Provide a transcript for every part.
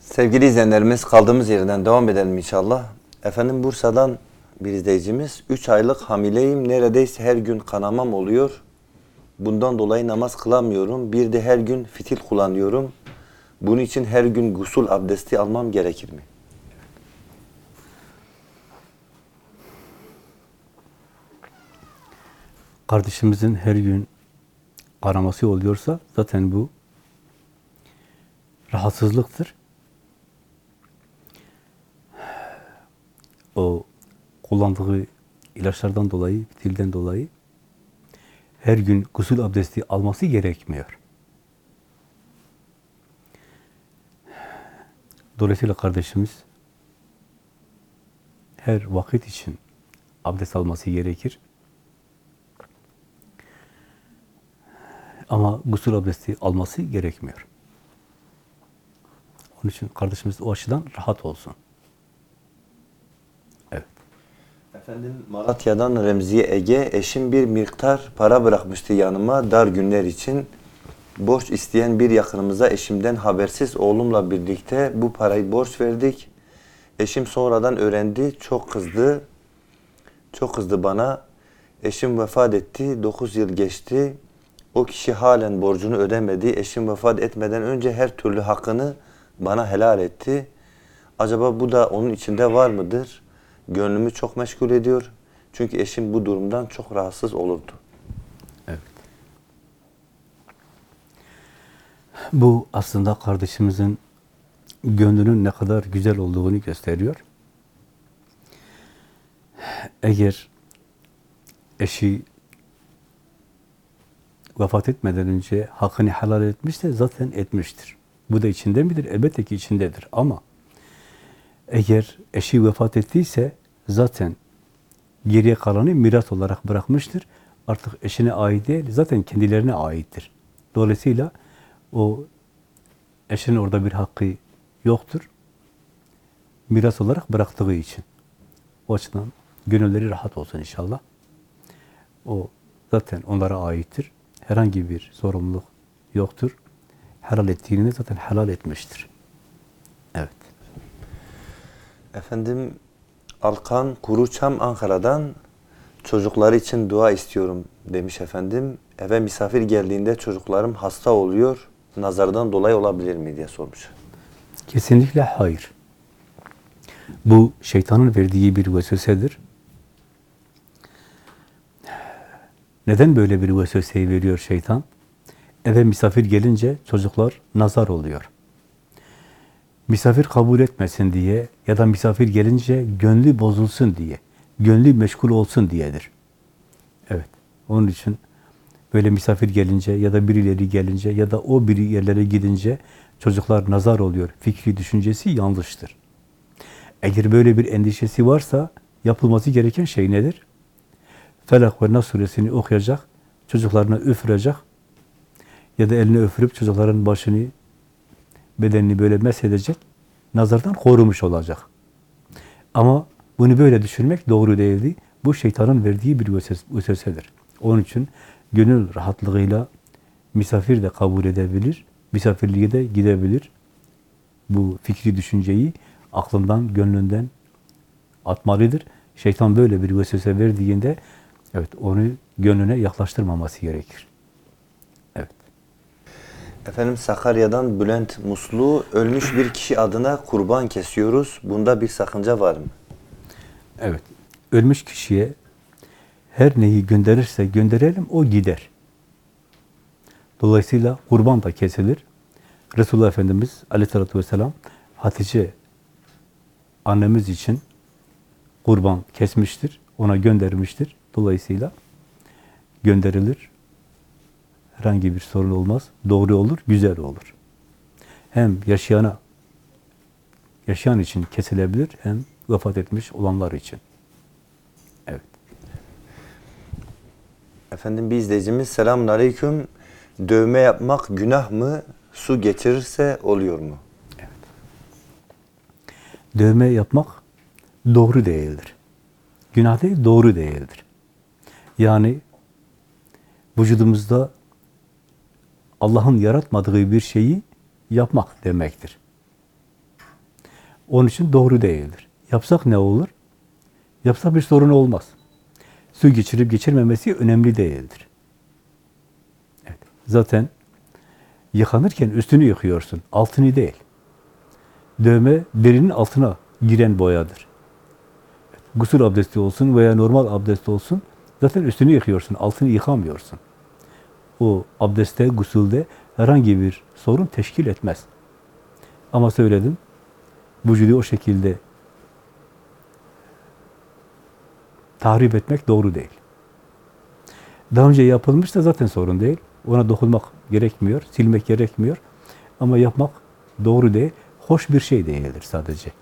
Sevgili izleyenlerimiz kaldığımız yerden devam edelim inşallah. Efendim Bursa'dan bir izleyicimiz 3 aylık hamileyim neredeyse her gün kanamam oluyor. Bundan dolayı namaz kılamıyorum. Bir de her gün fitil kullanıyorum. Bunun için her gün gusül abdesti almam gerekir mi? kardeşimizin her gün araması oluyorsa zaten bu rahatsızlıktır. O kullandığı ilaçlardan dolayı, dilden dolayı her gün gusül abdesti alması gerekmiyor. Dolayısıyla kardeşimiz her vakit için abdest alması gerekir. Ama gusül abdesti alması gerekmiyor. Onun için kardeşimiz o açıdan rahat olsun. Evet. Efendim Malatya'dan Remziye Ege eşim bir miktar para bırakmıştı yanıma dar günler için. Borç isteyen bir yakınımıza eşimden habersiz oğlumla birlikte bu parayı borç verdik. Eşim sonradan öğrendi, çok kızdı. Çok kızdı bana. Eşim vefat etti, 9 yıl geçti. O kişi halen borcunu ödemedi. Eşim vefat etmeden önce her türlü hakkını bana helal etti. Acaba bu da onun içinde var mıdır? Gönlümü çok meşgul ediyor. Çünkü eşim bu durumdan çok rahatsız olurdu. Evet. Bu aslında kardeşimizin gönlünün ne kadar güzel olduğunu gösteriyor. Eğer eşi vefat etmeden önce hakkını helal etmişse zaten etmiştir. Bu da içinde midir? Elbette ki içindedir. Ama eğer eşi vefat ettiyse zaten geriye kalanı miras olarak bırakmıştır. Artık eşine ait değil, zaten kendilerine aittir. Dolayısıyla o eşinin orada bir hakkı yoktur. Miras olarak bıraktığı için. O açıdan gönülleri rahat olsun inşallah. O zaten onlara aittir. Herhangi bir sorumluluk yoktur. Helal ettiğini zaten helal etmiştir. Evet. Efendim Alkan Kuruçam Ankara'dan çocukları için dua istiyorum demiş efendim. Eve misafir geldiğinde çocuklarım hasta oluyor. Nazardan dolayı olabilir mi diye sormuş. Kesinlikle hayır. Bu şeytanın verdiği bir vesvesedir. Neden böyle bir vesveseyi veriyor şeytan? Eve misafir gelince çocuklar nazar oluyor. Misafir kabul etmesin diye ya da misafir gelince gönlü bozulsun diye, gönlü meşgul olsun diyedir. Evet, onun için böyle misafir gelince ya da birileri gelince ya da o biri yerlere gidince çocuklar nazar oluyor. Fikri düşüncesi yanlıştır. Eğer böyle bir endişesi varsa yapılması gereken şey nedir? Felak ve Nas suresini okuyacak, çocuklarına üfürecek ya da elini öfürüp çocukların başını, bedenini böyle mesedecek, nazardan korumuş olacak. Ama bunu böyle düşünmek doğru değildi. Bu şeytanın verdiği bir vesvesedir. Onun için gönül rahatlığıyla misafir de kabul edebilir, misafirliğe de gidebilir. Bu fikri düşünceyi aklından, gönlünden atmalıdır. Şeytan böyle bir vesvese verdiğinde evet onu gönlüne yaklaştırmaması gerekir. Efendim Sakarya'dan Bülent Muslu ölmüş bir kişi adına kurban kesiyoruz. Bunda bir sakınca var mı? Evet. Ölmüş kişiye her neyi gönderirse gönderelim o gider. Dolayısıyla kurban da kesilir. Resulullah Efendimiz aleyhissalatü vesselam Hatice annemiz için kurban kesmiştir. Ona göndermiştir. Dolayısıyla gönderilir. Herhangi bir sorun olmaz. Doğru olur, güzel olur. Hem yaşayana yaşayan için kesilebilir hem vefat etmiş olanlar için. Evet. Efendim bir izleyicimiz selamun aleyküm. Dövme yapmak günah mı? Su geçirirse oluyor mu? Dövme yapmak doğru değildir. Günah değil, doğru değildir. Yani vücudumuzda Allah'ın yaratmadığı bir şeyi yapmak demektir. Onun için doğru değildir. Yapsak ne olur? Yapsak bir sorun olmaz. Su geçirip geçirmemesi önemli değildir. Evet. Zaten yıkanırken üstünü yıkıyorsun, altını değil. Dövme derinin altına giren boyadır. Gusül abdesti olsun veya normal abdest olsun, zaten üstünü yıkıyorsun, altını yıkamıyorsun. O abdestte, gusülde herhangi bir sorun teşkil etmez. Ama söyledim, vücudu o şekilde tahrip etmek doğru değil. Daha önce yapılmış da zaten sorun değil. Ona dokunmak gerekmiyor, silmek gerekmiyor. Ama yapmak doğru değil, hoş bir şey değildir sadece.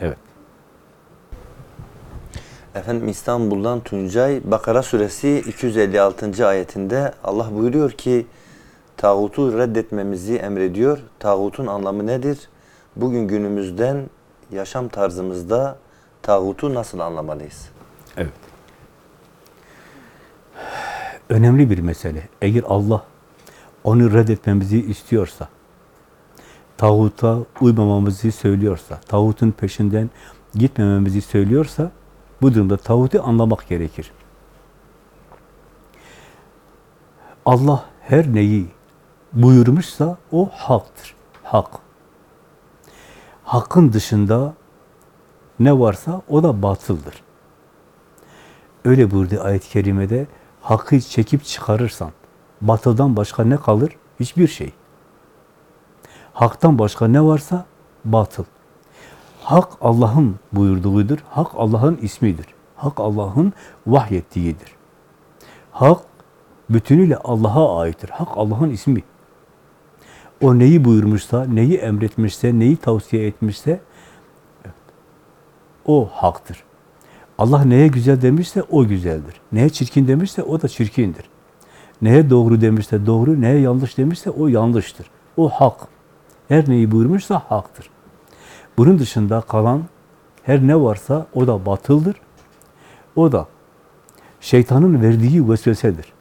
Evet. Efendim İstanbul'dan Tuncay, Bakara suresi 256. ayetinde Allah buyuruyor ki tağutu reddetmemizi emrediyor. Tağutun anlamı nedir? Bugün günümüzden yaşam tarzımızda tağutu nasıl anlamalıyız? Evet. Önemli bir mesele. Eğer Allah onu reddetmemizi istiyorsa, tağuta uymamamızı söylüyorsa, tağutun peşinden gitmememizi söylüyorsa, bu durumda tağutu anlamak gerekir. Allah her neyi buyurmuşsa o haktır. Hak. Hakkın dışında ne varsa o da batıldır. Öyle buyurdu ayet-i kerimede, hakkı çekip çıkarırsan, batıldan başka ne kalır? Hiçbir şey. Haktan başka ne varsa batıl. Hak Allah'ın buyurduğudur. Hak Allah'ın ismidir. Hak Allah'ın vahyettiğidir. Hak bütünüyle Allah'a aittir. Hak Allah'ın ismi. O neyi buyurmuşsa, neyi emretmişse, neyi tavsiye etmişse o haktır. Allah neye güzel demişse o güzeldir. Neye çirkin demişse o da çirkindir. Neye doğru demişse doğru, neye yanlış demişse o yanlıştır. O hak. Her neyi buyurmuşsa haktır. Bunun dışında kalan her ne varsa o da batıldır. O da şeytanın verdiği vesvesedir.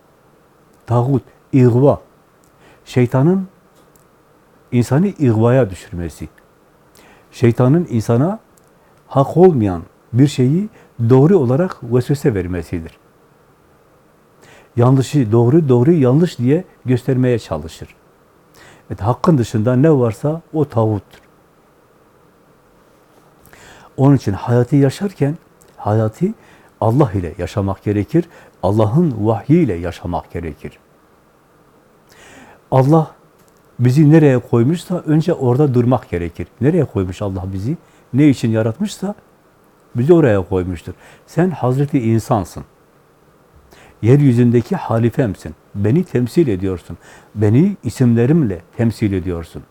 Tağut, ihva. Şeytanın insanı ihvaya düşürmesi. Şeytanın insana hak olmayan bir şeyi doğru olarak vesvese vermesidir. Yanlışı doğru, doğru yanlış diye göstermeye çalışır. Evet, hakkın dışında ne varsa o tağuttur. Onun için hayatı yaşarken hayatı Allah ile yaşamak gerekir. Allah'ın vahyiyle yaşamak gerekir. Allah bizi nereye koymuşsa önce orada durmak gerekir. Nereye koymuş Allah bizi? Ne için yaratmışsa bizi oraya koymuştur. Sen Hazreti insansın. Yeryüzündeki halifemsin. Beni temsil ediyorsun. Beni isimlerimle temsil ediyorsun.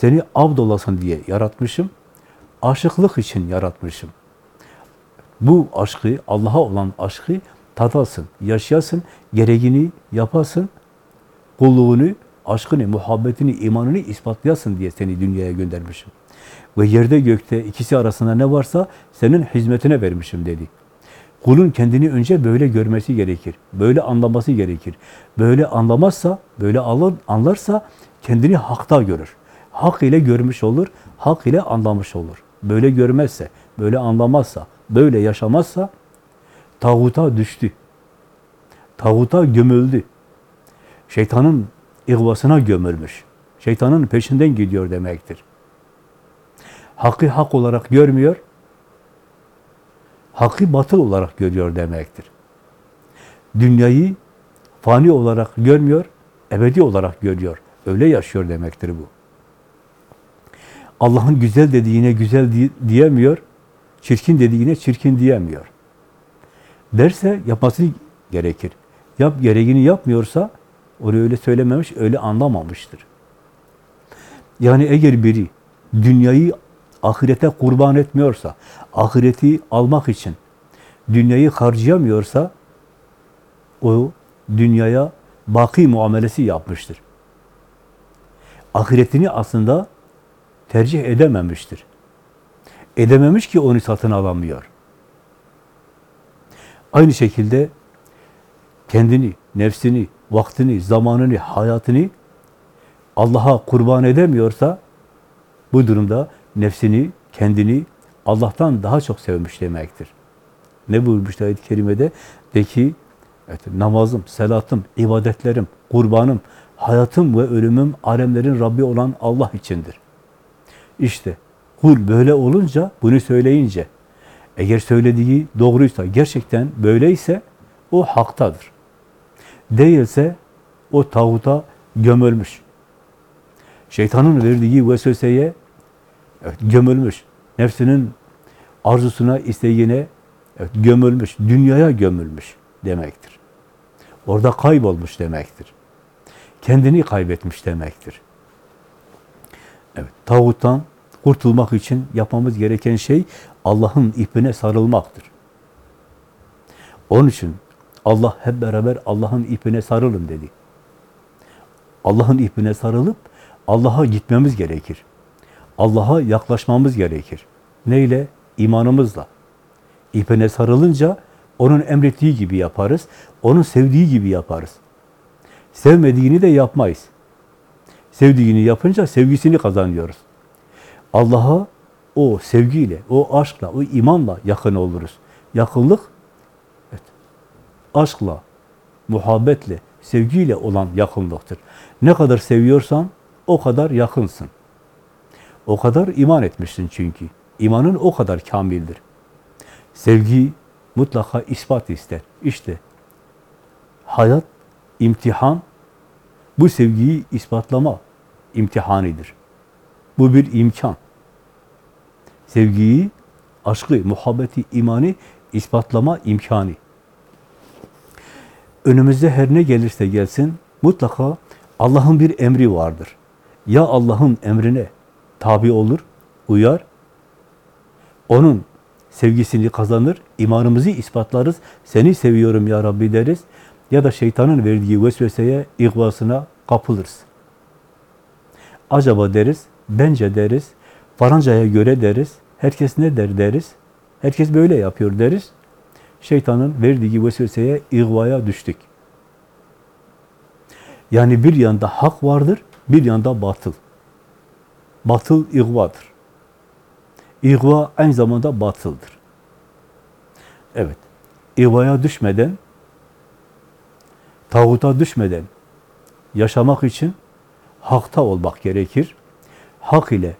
Seni abd olasın diye yaratmışım. Aşıklık için yaratmışım. Bu aşkı, Allah'a olan aşkı tadasın, yaşayasın, gereğini yapasın, kulluğunu, aşkını, muhabbetini, imanını ispatlayasın diye seni dünyaya göndermişim. Ve yerde gökte ikisi arasında ne varsa senin hizmetine vermişim dedi. Kulun kendini önce böyle görmesi gerekir. Böyle anlaması gerekir. Böyle anlamazsa, böyle alır, anlarsa kendini hakta görür. Hak ile görmüş olur, hak ile anlamış olur. Böyle görmezse, böyle anlamazsa, böyle yaşamazsa tağuta düştü. Tağuta gömüldü. Şeytanın ihvasına gömülmüş. Şeytanın peşinden gidiyor demektir. Hakkı hak olarak görmüyor, hakkı batıl olarak görüyor demektir. Dünyayı fani olarak görmüyor, ebedi olarak görüyor. Öyle yaşıyor demektir bu. Allah'ın güzel dediğine güzel diyemiyor, çirkin dediğine çirkin diyemiyor. Derse yapması gerekir. Yap gereğini yapmıyorsa onu öyle söylememiş, öyle anlamamıştır. Yani eğer biri dünyayı ahirete kurban etmiyorsa, ahireti almak için dünyayı harcayamıyorsa o dünyaya baki muamelesi yapmıştır. Ahiretini aslında tercih edememiştir. Edememiş ki onu satın alamıyor. Aynı şekilde kendini, nefsini, vaktini, zamanını, hayatını Allah'a kurban edemiyorsa Bu durumda nefsini, kendini Allah'tan daha çok sevmiş demektir. Ne buyurmuş ayet-i kerimede? De ki, evet, namazım, selatım, ibadetlerim, kurbanım, hayatım ve ölümüm alemlerin Rabbi olan Allah içindir. İşte kul böyle olunca, bunu söyleyince, eğer söylediği doğruysa, gerçekten böyleyse o haktadır. Değilse o tağuta gömülmüş. Şeytanın verdiği vesveseye evet, gömülmüş. Nefsinin arzusuna, isteğine evet, gömülmüş. Dünyaya gömülmüş demektir. Orada kaybolmuş demektir. Kendini kaybetmiş demektir. Evet, tağuttan kurtulmak için yapmamız gereken şey Allah'ın ipine sarılmaktır. Onun için Allah hep beraber Allah'ın ipine sarılın dedi. Allah'ın ipine sarılıp Allah'a gitmemiz gerekir. Allah'a yaklaşmamız gerekir. Neyle? İmanımızla. İpine sarılınca onun emrettiği gibi yaparız. Onun sevdiği gibi yaparız. Sevmediğini de yapmayız. Sevdiğini yapınca sevgisini kazanıyoruz. Allah'a o sevgiyle, o aşkla, o imanla yakın oluruz. Yakınlık evet, aşkla, muhabbetle, sevgiyle olan yakınlıktır. Ne kadar seviyorsan o kadar yakınsın. O kadar iman etmişsin çünkü. İmanın o kadar kamildir. Sevgi mutlaka ispat ister. İşte hayat, imtihan, bu sevgiyi ispatlama imtihanidir. Bu bir imkan. Sevgiyi, aşkı, muhabbeti, imanı ispatlama imkanı. Önümüzde her ne gelirse gelsin, mutlaka Allah'ın bir emri vardır. Ya Allah'ın emrine tabi olur, uyar, onun sevgisini kazanır, imanımızı ispatlarız, seni seviyorum ya Rabbi deriz, ya da şeytanın verdiği vesveseye, ihvasına kapılırız. Acaba deriz, bence deriz, farancaya göre deriz, herkes ne der deriz, herkes böyle yapıyor deriz, şeytanın verdiği vesveseye, ihvaya düştük. Yani bir yanda hak vardır, bir yanda batıl. Batıl ihvadır. İhva aynı zamanda batıldır. Evet. İhvaya düşmeden, tağuta düşmeden yaşamak için hakta olmak gerekir. Hak ile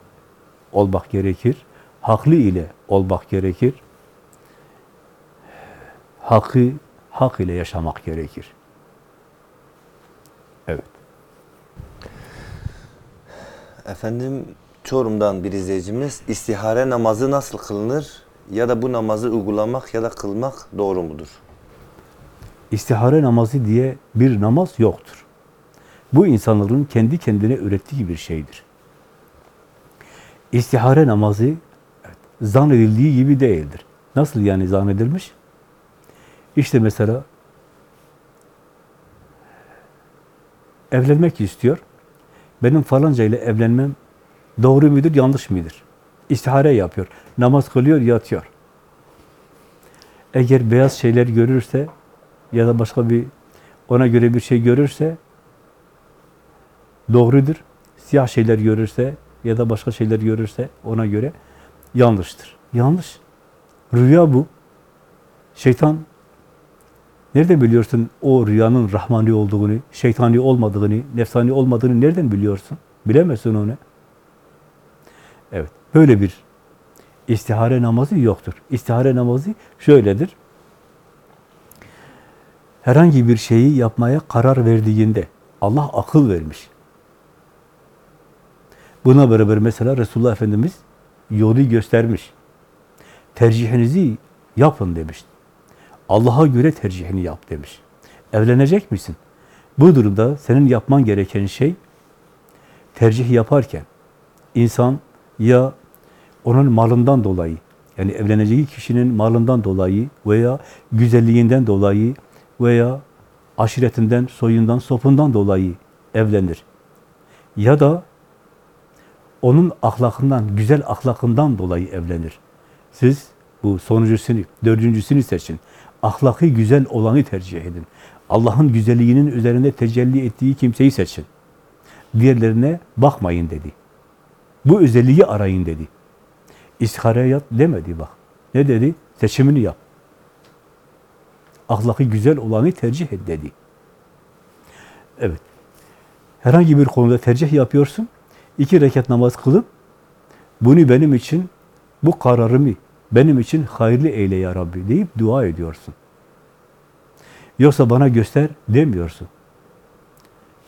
olmak gerekir. Haklı ile olmak gerekir. Hakkı hak ile yaşamak gerekir. Evet. Efendim Çorum'dan bir izleyicimiz istihare namazı nasıl kılınır ya da bu namazı uygulamak ya da kılmak doğru mudur? İstihare namazı diye bir namaz yoktur. Bu insanların kendi kendine ürettiği bir şeydir. İstihare namazı evet, zannedildiği gibi değildir. Nasıl yani zannedilmiş? İşte mesela evlenmek istiyor. Benim falanca ile evlenmem doğru mudur, yanlış mıdır? İstihare yapıyor. Namaz kılıyor, yatıyor. Eğer beyaz şeyler görürse ya da başka bir ona göre bir şey görürse doğrudur. Siyah şeyler görürse ya da başka şeyler görürse ona göre yanlıştır. Yanlış. Rüya bu. Şeytan nereden biliyorsun o rüyanın rahmani olduğunu, şeytani olmadığını, nefsani olmadığını nereden biliyorsun? Bilemezsin onu. Evet. Böyle bir istihare namazı yoktur. İstihare namazı şöyledir. Herhangi bir şeyi yapmaya karar verdiğinde Allah akıl vermiş. Buna beraber mesela Resulullah Efendimiz yolu göstermiş. Tercihinizi yapın demiş. Allah'a göre tercihini yap demiş. Evlenecek misin? Bu durumda senin yapman gereken şey tercih yaparken insan ya onun malından dolayı yani evleneceği kişinin malından dolayı veya güzelliğinden dolayı veya aşiretinden, soyundan, sopundan dolayı evlenir. Ya da onun ahlakından, güzel ahlakından dolayı evlenir. Siz bu sonuncusunu, dördüncüsünü seçin. Ahlakı güzel olanı tercih edin. Allah'ın güzelliğinin üzerinde tecelli ettiği kimseyi seçin. Diğerlerine bakmayın dedi. Bu özelliği arayın dedi. İstihareye yat demedi bak. Ne dedi? Seçimini yap. Ahlakı güzel olanı tercih et dedi. Evet. Herhangi bir konuda tercih yapıyorsun. İki rekat namaz kılıp bunu benim için bu kararımı benim için hayırlı eyle ya Rabbi deyip dua ediyorsun. Yoksa bana göster demiyorsun.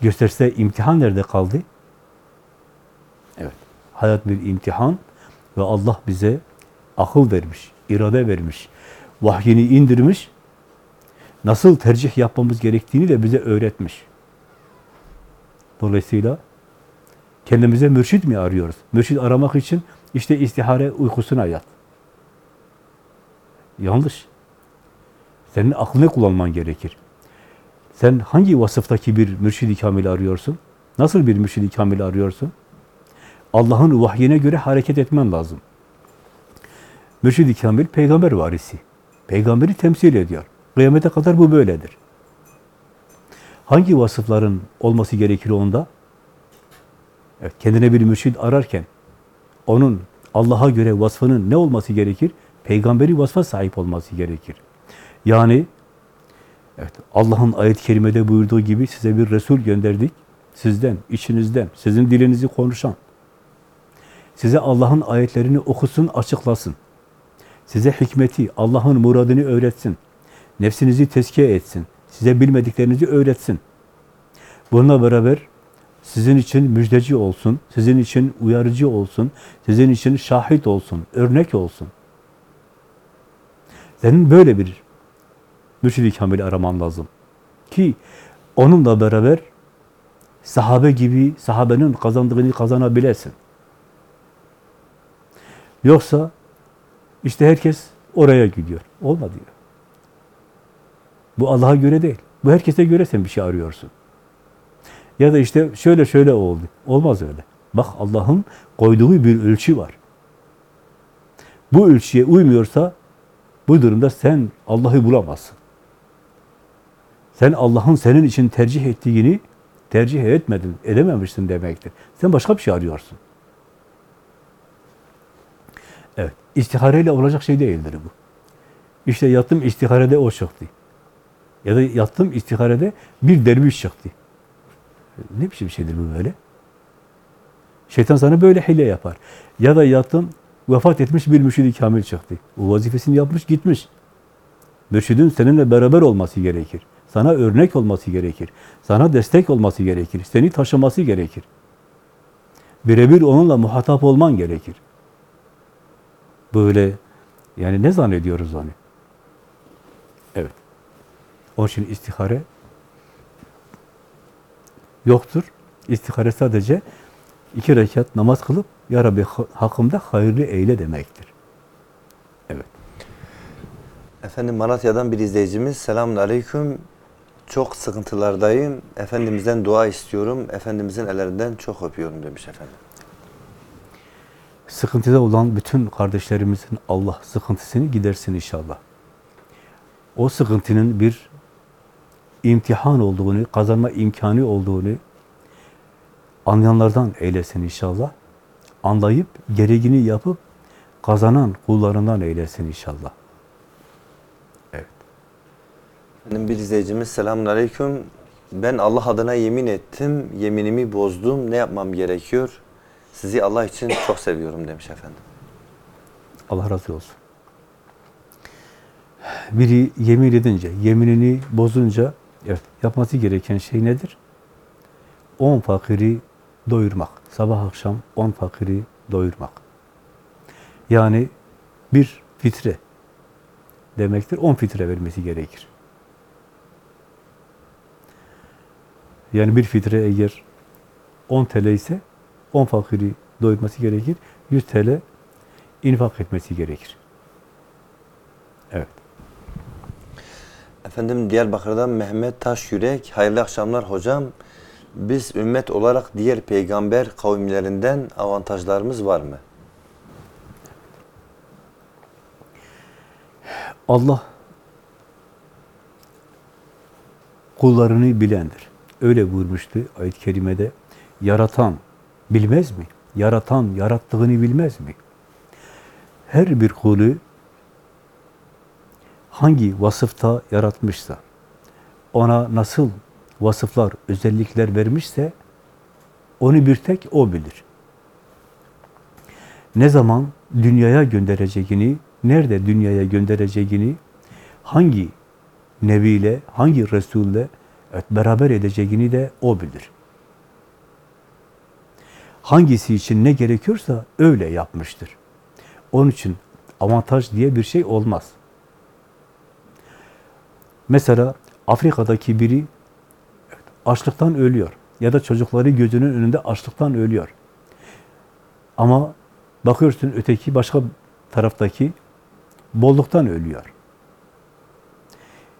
Gösterse imtihan nerede kaldı? Evet. Hayat bir imtihan ve Allah bize akıl vermiş, irade vermiş, vahyini indirmiş, nasıl tercih yapmamız gerektiğini de bize öğretmiş. Dolayısıyla kendimize mürşit mi arıyoruz? Mürşit aramak için işte istihare uykusuna yat. Yanlış. Senin aklını kullanman gerekir. Sen hangi vasıftaki bir mürşid-i kamil arıyorsun? Nasıl bir mürşid-i kamil arıyorsun? Allah'ın vahyine göre hareket etmen lazım. Mürşid-i kamil peygamber varisi. Peygamberi temsil ediyor. Kıyamete kadar bu böyledir. Hangi vasıfların olması gerekir onda? Evet, kendine bir mürşid ararken onun Allah'a göre vasfının ne olması gerekir? Peygamberi vasfa sahip olması gerekir. Yani evet, Allah'ın ayet-i kerimede buyurduğu gibi size bir Resul gönderdik. Sizden, içinizden, sizin dilinizi konuşan. Size Allah'ın ayetlerini okusun, açıklasın. Size hikmeti, Allah'ın muradını öğretsin. Nefsinizi tezkiye etsin. Size bilmediklerinizi öğretsin. Bununla beraber sizin için müjdeci olsun, sizin için uyarıcı olsun, sizin için şahit olsun, örnek olsun. Senin böyle bir mürşid-i kamil araman lazım. Ki onunla beraber sahabe gibi sahabenin kazandığını kazanabilesin. Yoksa işte herkes oraya gidiyor. Olmadı diyor. Bu Allah'a göre değil. Bu herkese göre sen bir şey arıyorsun. Ya da işte şöyle şöyle oldu. Olmaz öyle. Bak Allah'ın koyduğu bir ölçü var. Bu ölçüye uymuyorsa bu durumda sen Allah'ı bulamazsın. Sen Allah'ın senin için tercih ettiğini tercih etmedin, edememişsin demektir. Sen başka bir şey arıyorsun. Evet, istihareyle olacak şey değildir bu. İşte yattım istiharede o çıktı. Ya da yattım istiharede bir derviş çıktı. Ne biçim şeydir bu böyle? Şeytan sana böyle hile yapar. Ya da yattım, vefat etmiş bir mürşid-i kamil çıktı. O vazifesini yapmış, gitmiş. Mürşidin seninle beraber olması gerekir. Sana örnek olması gerekir. Sana destek olması gerekir. Seni taşıması gerekir. Birebir onunla muhatap olman gerekir. Böyle, yani ne zannediyoruz onu? Evet. Onun için istihare yoktur. İstihare sadece iki rekat namaz kılıp Ya Rabbi hakkımda hayırlı eyle demektir. Evet. Efendim Malatya'dan bir izleyicimiz selamun aleyküm. Çok sıkıntılardayım. Efendimizden dua istiyorum. Efendimizin ellerinden çok öpüyorum demiş efendim. Sıkıntıda olan bütün kardeşlerimizin Allah sıkıntısını gidersin inşallah. O sıkıntının bir imtihan olduğunu, kazanma imkanı olduğunu anlayanlardan eylesin inşallah. Anlayıp, gereğini yapıp kazanan kullarından eylesin inşallah. Evet. Efendim bir izleyicimiz selamun aleyküm. Ben Allah adına yemin ettim. Yeminimi bozdum. Ne yapmam gerekiyor? Sizi Allah için çok seviyorum demiş efendim. Allah razı olsun. Biri yemin edince, yeminini bozunca yapması gereken şey nedir? On fakiri doyurmak. Sabah akşam on fakiri doyurmak. Yani bir fitre demektir. On fitre vermesi gerekir. Yani bir fitre eğer 10 TL ise 10 fakiri doyurması gerekir. 100 TL infak etmesi gerekir. Evet. Efendim Diyarbakır'dan Mehmet Taş Yürek. Hayırlı akşamlar hocam. Biz ümmet olarak diğer peygamber kavimlerinden avantajlarımız var mı? Allah kullarını bilendir. Öyle buyurmuştu ayet-i kerimede. Yaratan bilmez mi? yaratan, yarattığını bilmez mi? Her bir kulü hangi vasıfta yaratmışsa, ona nasıl vasıflar, özellikler vermişse, onu bir tek O bilir. Ne zaman dünyaya göndereceğini, nerede dünyaya göndereceğini, hangi neviyle, hangi Resul'le evet, beraber edeceğini de O bilir. Hangisi için ne gerekiyorsa öyle yapmıştır. Onun için avantaj diye bir şey olmaz. Mesela Afrika'daki biri açlıktan ölüyor. Ya da çocukları gözünün önünde açlıktan ölüyor. Ama bakıyorsun öteki başka taraftaki bolluktan ölüyor.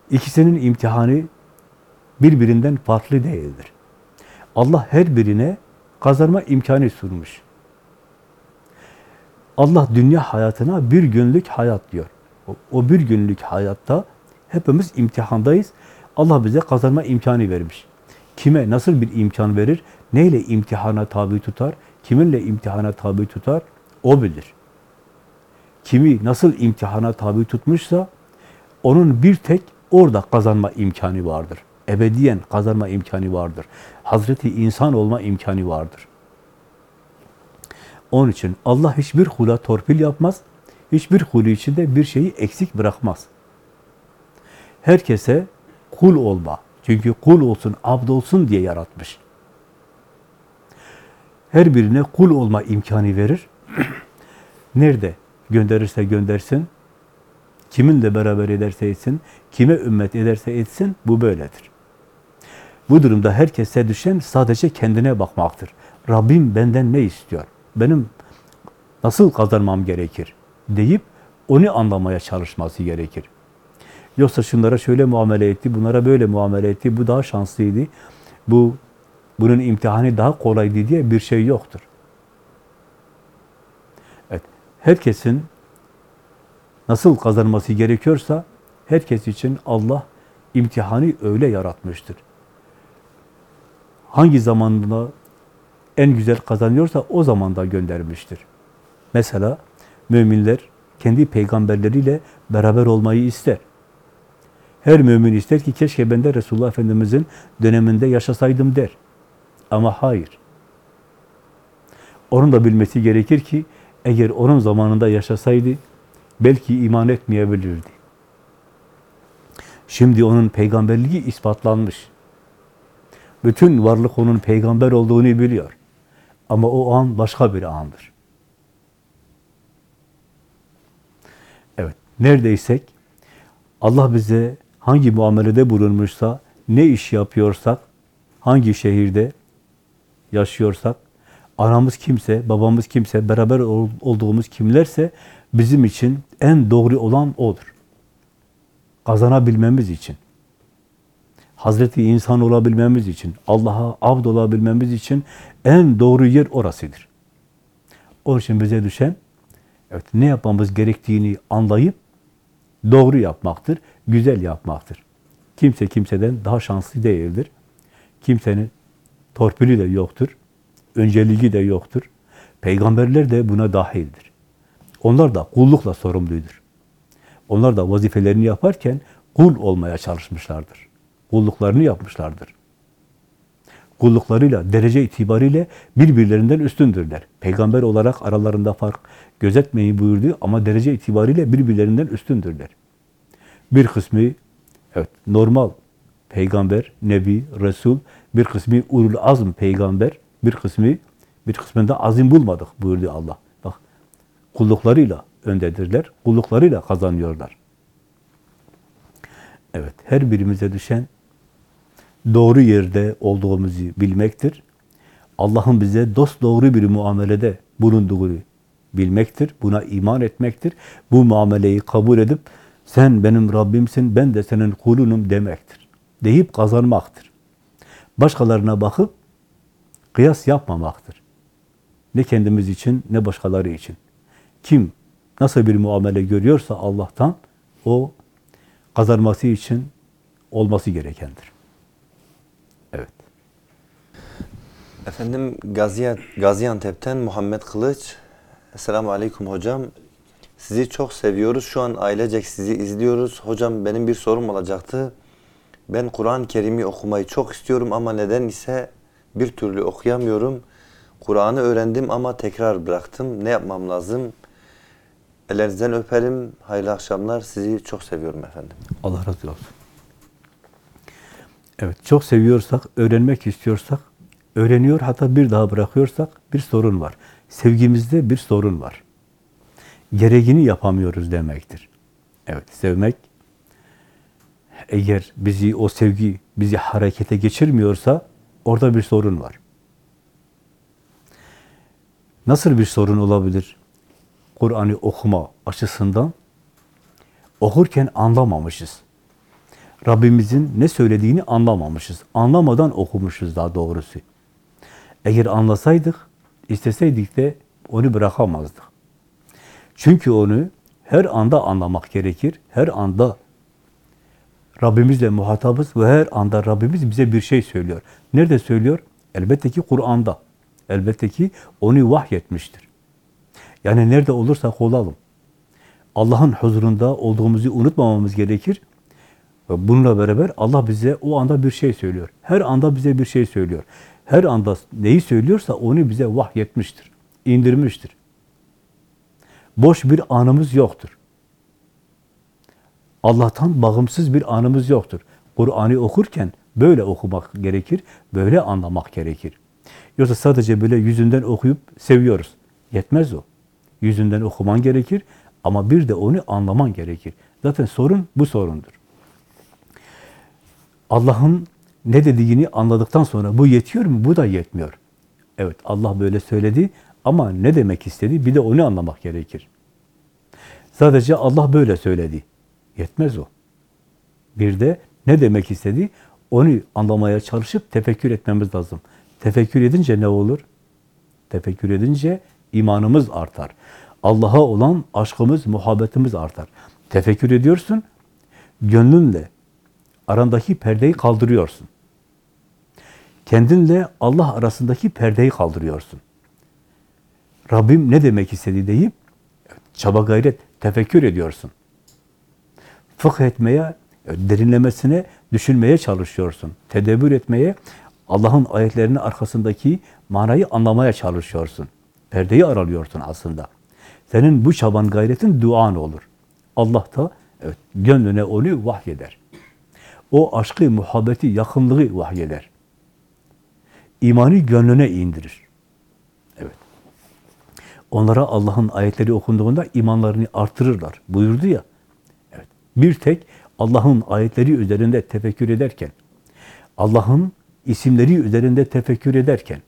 İkisinin imtihanı birbirinden farklı değildir. Allah her birine kazanma imkanı sunmuş. Allah dünya hayatına bir günlük hayat diyor. O, o bir günlük hayatta hepimiz imtihandayız. Allah bize kazanma imkanı vermiş. Kime nasıl bir imkan verir? Neyle imtihana tabi tutar? Kiminle imtihana tabi tutar? O bilir. Kimi nasıl imtihana tabi tutmuşsa onun bir tek orada kazanma imkanı vardır. Ebediyen kazanma imkanı vardır. Hazreti insan olma imkanı vardır. Onun için Allah hiçbir kula torpil yapmaz. Hiçbir kulu içinde bir şeyi eksik bırakmaz. Herkese kul olma. Çünkü kul olsun, abd olsun diye yaratmış. Her birine kul olma imkanı verir. Nerede gönderirse göndersin, kiminle beraber ederse etsin, kime ümmet ederse etsin, bu böyledir. Bu durumda herkese düşen sadece kendine bakmaktır. Rabbim benden ne istiyor? Benim nasıl kazanmam gerekir? deyip onu anlamaya çalışması gerekir. Yoksa şunlara şöyle muamele etti, bunlara böyle muamele etti, bu daha şanslıydı, bu bunun imtihanı daha kolaydı diye bir şey yoktur. Evet, herkesin nasıl kazanması gerekiyorsa, herkes için Allah imtihanı öyle yaratmıştır. Hangi zamanda en güzel kazanıyorsa o zamanda göndermiştir. Mesela müminler kendi peygamberleriyle beraber olmayı ister. Her mümin ister ki keşke ben de Resulullah Efendimiz'in döneminde yaşasaydım der. Ama hayır. Onun da bilmesi gerekir ki eğer onun zamanında yaşasaydı belki iman etmeyebilirdi. Şimdi onun peygamberliği ispatlanmış. Bütün varlık onun peygamber olduğunu biliyor. Ama o an başka bir andır. Evet, neredeysek Allah bize hangi muamelede bulunmuşsa, ne iş yapıyorsak, hangi şehirde yaşıyorsak, anamız kimse, babamız kimse, beraber olduğumuz kimlerse bizim için en doğru olan O'dur. Kazanabilmemiz için. Hazreti insan olabilmemiz için, Allah'a abd olabilmemiz için en doğru yer orasıdır. Onun için bize düşen evet ne yapmamız gerektiğini anlayıp doğru yapmaktır, güzel yapmaktır. Kimse kimseden daha şanslı değildir. Kimsenin torpili de yoktur, önceliği de yoktur. Peygamberler de buna dahildir. Onlar da kullukla sorumludur. Onlar da vazifelerini yaparken kul olmaya çalışmışlardır. Kulluklarını yapmışlardır. Kulluklarıyla, derece itibariyle birbirlerinden üstündürler. Peygamber olarak aralarında fark gözetmeyi buyurdu ama derece itibariyle birbirlerinden üstündürler. Bir kısmı evet normal peygamber, nebi, resul, bir kısmı ulul azm peygamber, bir kısmı bir kısmında azim bulmadık buyurdu Allah. Bak kulluklarıyla öndedirler, kulluklarıyla kazanıyorlar. Evet, her birimize düşen doğru yerde olduğumuzu bilmektir. Allah'ın bize dost doğru bir muamelede bulunduğunu bilmektir. Buna iman etmektir. Bu muameleyi kabul edip sen benim Rabbimsin, ben de senin kulunum demektir. Deyip kazanmaktır. Başkalarına bakıp kıyas yapmamaktır. Ne kendimiz için ne başkaları için. Kim nasıl bir muamele görüyorsa Allah'tan o kazanması için olması gerekendir. Evet. Efendim Gaziant Gaziantep'ten Muhammed Kılıç. Esselamu Aleyküm hocam. Sizi çok seviyoruz. Şu an ailecek sizi izliyoruz. Hocam benim bir sorum olacaktı. Ben Kur'an-ı Kerim'i okumayı çok istiyorum ama neden ise bir türlü okuyamıyorum. Kur'an'ı öğrendim ama tekrar bıraktım. Ne yapmam lazım? Ellerinizden öperim. Hayırlı akşamlar. Sizi çok seviyorum efendim. Allah razı olsun. Evet, çok seviyorsak, öğrenmek istiyorsak, öğreniyor hatta bir daha bırakıyorsak bir sorun var. Sevgimizde bir sorun var. Gereğini yapamıyoruz demektir. Evet, sevmek eğer bizi o sevgi bizi harekete geçirmiyorsa orada bir sorun var. Nasıl bir sorun olabilir? Kur'an'ı okuma açısından okurken anlamamışız. Rabbimizin ne söylediğini anlamamışız. Anlamadan okumuşuz daha doğrusu. Eğer anlasaydık, isteseydik de onu bırakamazdık. Çünkü onu her anda anlamak gerekir. Her anda Rabbimizle muhatabız ve her anda Rabbimiz bize bir şey söylüyor. Nerede söylüyor? Elbette ki Kur'an'da. Elbette ki onu vahyetmiştir. Yani nerede olursak olalım. Allah'ın huzurunda olduğumuzu unutmamamız gerekir. Ve bununla beraber Allah bize o anda bir şey söylüyor. Her anda bize bir şey söylüyor. Her anda neyi söylüyorsa onu bize vahyetmiştir. indirmiştir. Boş bir anımız yoktur. Allah'tan bağımsız bir anımız yoktur. Kur'an'ı okurken böyle okumak gerekir, böyle anlamak gerekir. Yoksa sadece böyle yüzünden okuyup seviyoruz. Yetmez o. Yüzünden okuman gerekir ama bir de onu anlaman gerekir. Zaten sorun bu sorundur. Allah'ın ne dediğini anladıktan sonra bu yetiyor mu? Bu da yetmiyor. Evet Allah böyle söyledi ama ne demek istedi? Bir de onu anlamak gerekir. Sadece Allah böyle söyledi. Yetmez o. Bir de ne demek istedi? Onu anlamaya çalışıp tefekkür etmemiz lazım. Tefekkür edince ne olur? Tefekkür edince imanımız artar. Allah'a olan aşkımız, muhabbetimiz artar. Tefekkür ediyorsun, gönlünle arandaki perdeyi kaldırıyorsun. Kendinle Allah arasındaki perdeyi kaldırıyorsun. Rabbim ne demek istedi deyip çaba gayret, tefekkür ediyorsun. Fıkh etmeye, derinlemesine düşünmeye çalışıyorsun. Tedebbür etmeye, Allah'ın ayetlerinin arkasındaki manayı anlamaya çalışıyorsun. Perdeyi aralıyorsun aslında. Senin bu çaban gayretin duan olur. Allah da evet, gönlüne onu vahyeder. O aşkı, muhabbeti, yakınlığı vahyeder. İmanı gönlüne indirir. Onlara Allah'ın ayetleri okunduğunda imanlarını artırırlar. Buyurdu ya. Evet. Bir tek Allah'ın ayetleri üzerinde tefekkür ederken, Allah'ın isimleri üzerinde tefekkür ederken,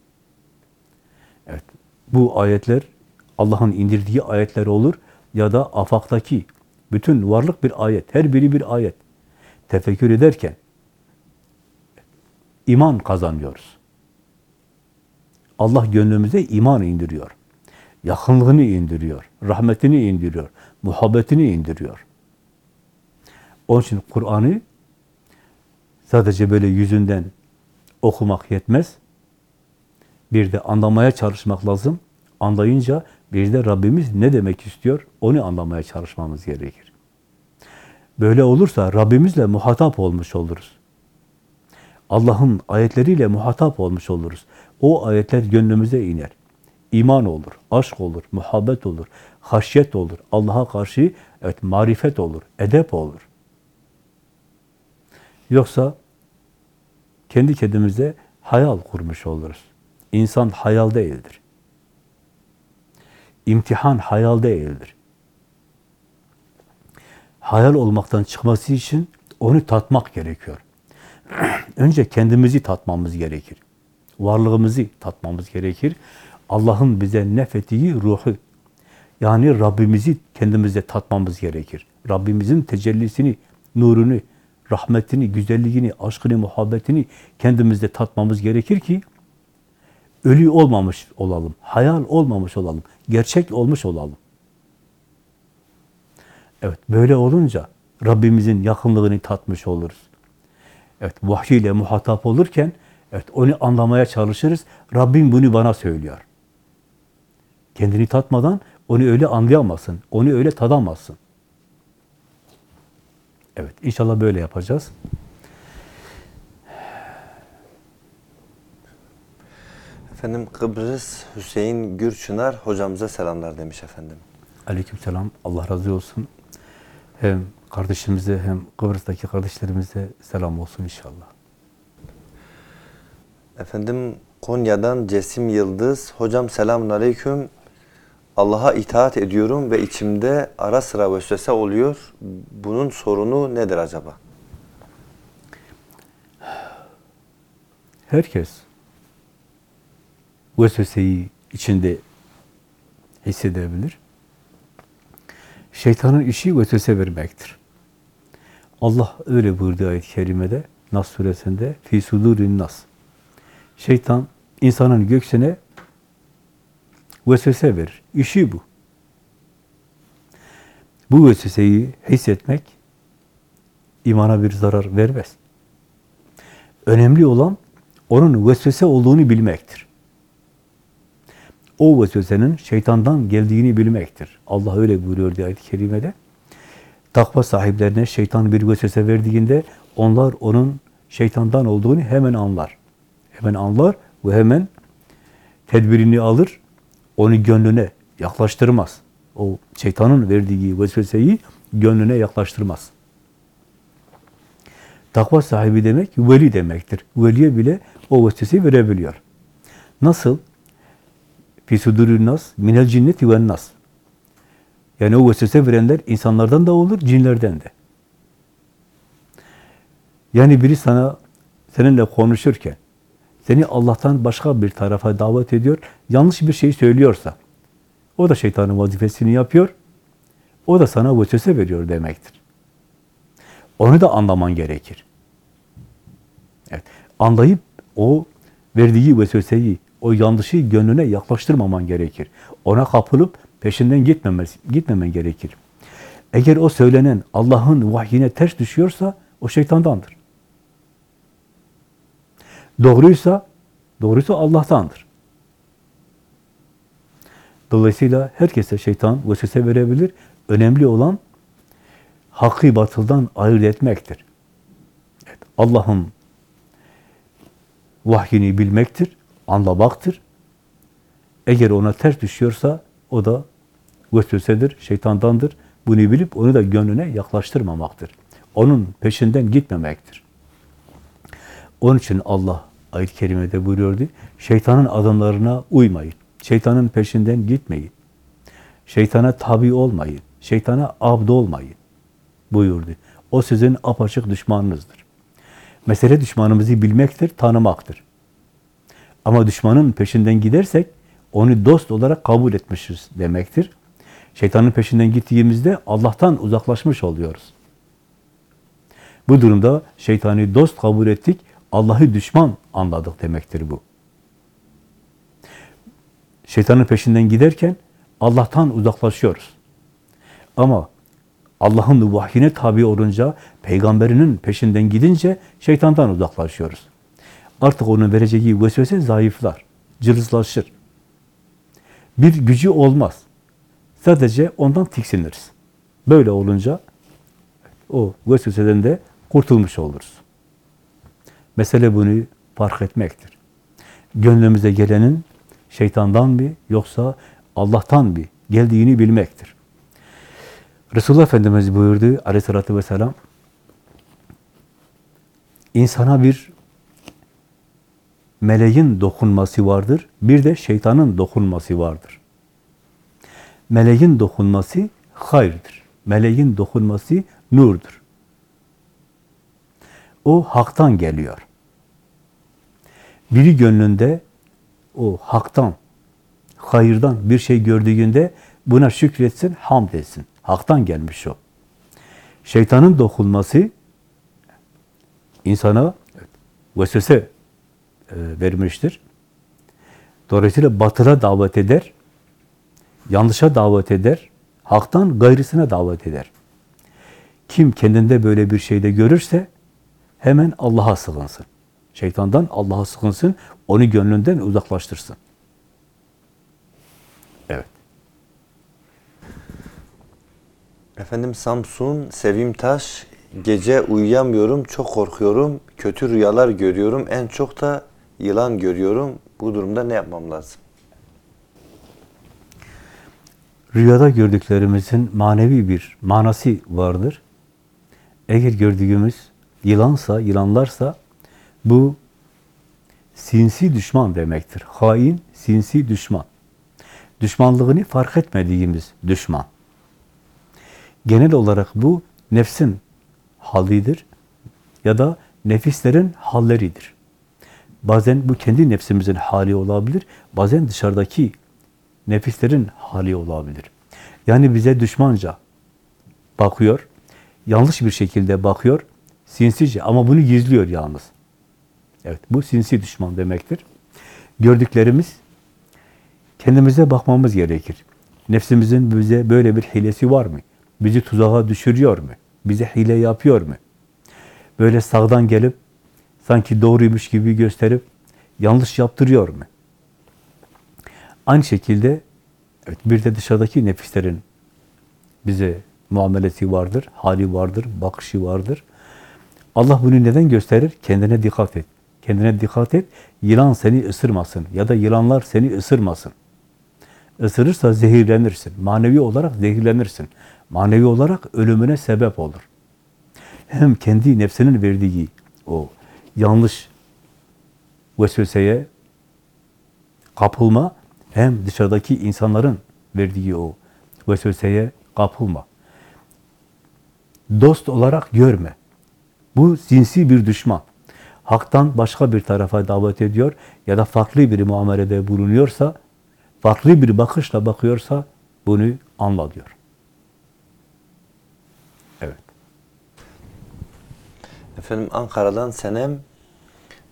evet, bu ayetler Allah'ın indirdiği ayetler olur ya da afaktaki bütün varlık bir ayet, her biri bir ayet. Tefekkür ederken iman kazanıyoruz. Allah gönlümüze iman indiriyor. Yakınlığını indiriyor, rahmetini indiriyor, muhabbetini indiriyor. Onun için Kur'an'ı sadece böyle yüzünden okumak yetmez. Bir de anlamaya çalışmak lazım. Anlayınca bir de Rabbimiz ne demek istiyor onu anlamaya çalışmamız gerekir. Böyle olursa Rabbimizle muhatap olmuş oluruz. Allah'ın ayetleriyle muhatap olmuş oluruz. O ayetler gönlümüze iner. İman olur, aşk olur, muhabbet olur, haşyet olur, Allah'a karşı evet marifet olur, edep olur. Yoksa kendi kendimize hayal kurmuş oluruz. İnsan hayal değildir. İmtihan hayal değildir. Hayal olmaktan çıkması için onu tatmak gerekiyor. Önce kendimizi tatmamız gerekir. Varlığımızı tatmamız gerekir. Allah'ın bize nefettiği ruhu, yani Rabbimizi kendimizde tatmamız gerekir. Rabbimizin tecellisini, nurunu, rahmetini, güzelliğini, aşkını, muhabbetini kendimizde tatmamız gerekir ki ölü olmamış olalım, hayal olmamış olalım, gerçek olmuş olalım. Evet, böyle olunca Rabbimizin yakınlığını tatmış oluruz. Evet, vahyiyle muhatap olurken Evet, onu anlamaya çalışırız. Rabbim bunu bana söylüyor. Kendini tatmadan onu öyle anlayamazsın. Onu öyle tadamazsın. Evet, inşallah böyle yapacağız. Efendim Kıbrıs Hüseyin Gürçınar hocamıza selamlar demiş efendim. Aleykümselam. Allah razı olsun. Hem kardeşimize hem Kıbrıs'taki kardeşlerimize selam olsun inşallah. Efendim Konya'dan Cesim Yıldız. Hocam selamun aleyküm. Allah'a itaat ediyorum ve içimde ara sıra vesvese oluyor. Bunun sorunu nedir acaba? Herkes vesveseyi içinde hissedebilir. Şeytanın işi vesvese vermektir. Allah öyle buyurdu ayet-i kerimede, Nas suresinde, fi sudurin nas. Şeytan insanın göksüne vesvese verir. İşi bu. Bu vesveseyi hissetmek imana bir zarar vermez. Önemli olan onun vesvese olduğunu bilmektir. O vesvesenin şeytandan geldiğini bilmektir. Allah öyle buyuruyor diye ayet-i kerimede. Takva sahiplerine şeytan bir vesvese verdiğinde onlar onun şeytandan olduğunu hemen anlar. Hemen anlar ve hemen tedbirini alır, onu gönlüne yaklaştırmaz. O şeytanın verdiği vesveseyi gönlüne yaklaştırmaz. Takva sahibi demek veli demektir. Veliye bile o vesveseyi verebiliyor. Nasıl? Fi sudurun nas minel cinneti ven nas. Yani o vesvese verenler insanlardan da olur, cinlerden de. Yani biri sana seninle konuşurken seni Allah'tan başka bir tarafa davet ediyor, yanlış bir şey söylüyorsa o da şeytanın vazifesini yapıyor. O da sana vesvese veriyor demektir. Onu da anlaman gerekir. Evet. Anlayıp o verdiği vesveseyi, o yanlışı gönlüne yaklaştırmaman gerekir. Ona kapılıp peşinden gitmemesi, gitmemen gerekir. Eğer o söylenen Allah'ın vahyine ters düşüyorsa o şeytandandır. Doğruysa, doğruysa Allah'tandır. Dolayısıyla herkese şeytan vesvese verebilir. Önemli olan hakkı batıldan ayırt etmektir. Evet, Allah'ın vahyini bilmektir, anlamaktır. Eğer ona ters düşüyorsa o da vesvesedir, şeytandandır. Bunu bilip onu da gönlüne yaklaştırmamaktır. Onun peşinden gitmemektir. Onun için Allah ayet-i kerimede buyuruyordu. Şeytanın adımlarına uymayın. Şeytanın peşinden gitmeyin. Şeytana tabi olmayın. Şeytana abd olmayın buyurdu. O sizin apaçık düşmanınızdır. Mesele düşmanımızı bilmektir, tanımaktır. Ama düşmanın peşinden gidersek onu dost olarak kabul etmişiz demektir. Şeytanın peşinden gittiğimizde Allah'tan uzaklaşmış oluyoruz. Bu durumda şeytani dost kabul ettik, Allah'ı düşman anladık demektir bu. Şeytanın peşinden giderken Allah'tan uzaklaşıyoruz. Ama Allah'ın vahyine tabi olunca, peygamberinin peşinden gidince şeytandan uzaklaşıyoruz. Artık onun vereceği vesvese zayıflar, cılızlaşır. Bir gücü olmaz. Sadece ondan tiksiniriz. Böyle olunca o vesveseden de kurtulmuş oluruz. Mesele bunu fark etmektir. Gönlümüze gelenin şeytandan mı yoksa Allah'tan mı geldiğini bilmektir. Resulullah Efendimiz buyurdu aleyhissalatü vesselam insana bir meleğin dokunması vardır, bir de şeytanın dokunması vardır. Meleğin dokunması hayırdır. Meleğin dokunması nurdur. O haktan geliyor. Biri gönlünde o haktan, hayırdan bir şey gördüğünde buna şükretsin, hamd etsin. Haktan gelmiş o. Şeytanın dokunması insana vesvese e, vermiştir. Dolayısıyla batıla davet eder, yanlışa davet eder, haktan gayrısına davet eder. Kim kendinde böyle bir şeyde görürse hemen Allah'a sığınsın. Şeytandan Allah'a sıkınsın, onu gönlünden uzaklaştırsın. Evet. Efendim Samsun, Sevim Taş, gece uyuyamıyorum, çok korkuyorum, kötü rüyalar görüyorum, en çok da yılan görüyorum. Bu durumda ne yapmam lazım? Rüyada gördüklerimizin manevi bir manası vardır. Eğer gördüğümüz yılansa, yılanlarsa bu sinsi düşman demektir. Hain, sinsi düşman. Düşmanlığını fark etmediğimiz düşman. Genel olarak bu nefsin halidir ya da nefislerin halleridir. Bazen bu kendi nefsimizin hali olabilir, bazen dışarıdaki nefislerin hali olabilir. Yani bize düşmanca bakıyor, yanlış bir şekilde bakıyor, sinsice ama bunu gizliyor yalnız. Evet, bu sinsi düşman demektir. Gördüklerimiz kendimize bakmamız gerekir. Nefsimizin bize böyle bir hilesi var mı? Bizi tuzağa düşürüyor mu? Bize hile yapıyor mu? Böyle sağdan gelip sanki doğruymuş gibi gösterip yanlış yaptırıyor mu? Aynı şekilde evet, bir de dışarıdaki nefislerin bize muamelesi vardır, hali vardır, bakışı vardır. Allah bunu neden gösterir? Kendine dikkat et. Kendine dikkat et. Yılan seni ısırmasın ya da yılanlar seni ısırmasın. Isırırsa zehirlenirsin. Manevi olarak zehirlenirsin. Manevi olarak ölümüne sebep olur. Hem kendi nefsinin verdiği o yanlış vesveseye kapılma, hem dışarıdaki insanların verdiği o vesveseye kapılma. Dost olarak görme. Bu sinsi bir düşman. Hak'tan başka bir tarafa davet ediyor ya da farklı bir muamelede bulunuyorsa, farklı bir bakışla bakıyorsa bunu anla diyor. Evet. Efendim Ankara'dan Senem,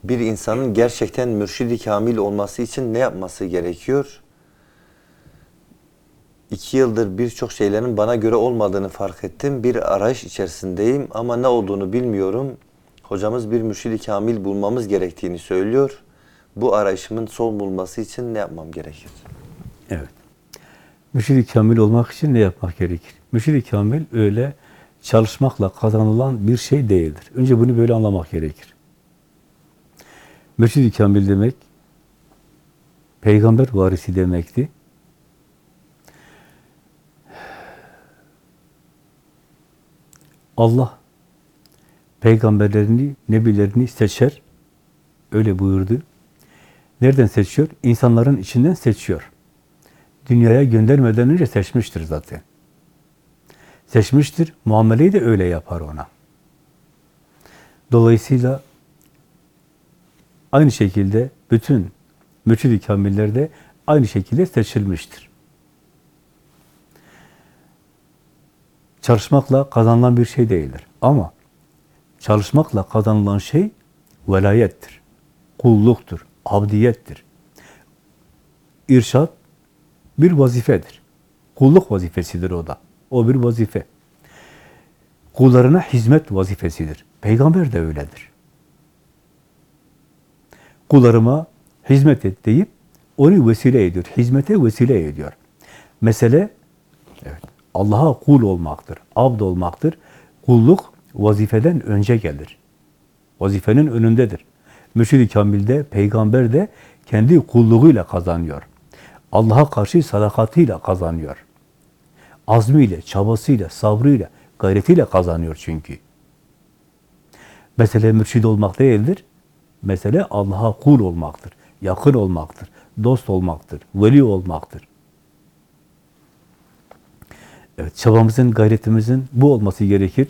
bir insanın gerçekten mürşidi kamil olması için ne yapması gerekiyor? İki yıldır birçok şeylerin bana göre olmadığını fark ettim. Bir arayış içerisindeyim ama ne olduğunu bilmiyorum. Hocamız bir mürşidi kamil bulmamız gerektiğini söylüyor. Bu arayışımın son bulması için ne yapmam gerekir? Evet. Mürşid-i Kamil olmak için ne yapmak gerekir? Mürşid-i Kamil öyle çalışmakla kazanılan bir şey değildir. Önce bunu böyle anlamak gerekir. Mürşid-i Kamil demek, peygamber varisi demekti. Allah peygamberlerini, nebilerini seçer. Öyle buyurdu. Nereden seçiyor? İnsanların içinden seçiyor. Dünyaya göndermeden önce seçmiştir zaten. Seçmiştir, muameleyi de öyle yapar ona. Dolayısıyla aynı şekilde bütün mürşid-i kamiller de aynı şekilde seçilmiştir. Çalışmakla kazanılan bir şey değildir. Ama çalışmakla kazanılan şey velayettir, kulluktur, abdiyettir. İrşad bir vazifedir. Kulluk vazifesidir o da. O bir vazife. Kullarına hizmet vazifesidir. Peygamber de öyledir. Kullarıma hizmet et deyip onu vesile ediyor. Hizmete vesile ediyor. Mesele evet, Allah'a kul olmaktır. Abd olmaktır. Kulluk vazifeden önce gelir. Vazifenin önündedir. Mürşid-i Kamil'de, peygamber de kendi kulluğuyla kazanıyor. Allah'a karşı sadakatiyle kazanıyor. Azmiyle, çabasıyla, sabrıyla, gayretiyle kazanıyor çünkü. Mesele mürşid olmak değildir. Mesele Allah'a kul olmaktır. Yakın olmaktır. Dost olmaktır. Veli olmaktır. Evet, çabamızın, gayretimizin bu olması gerekir.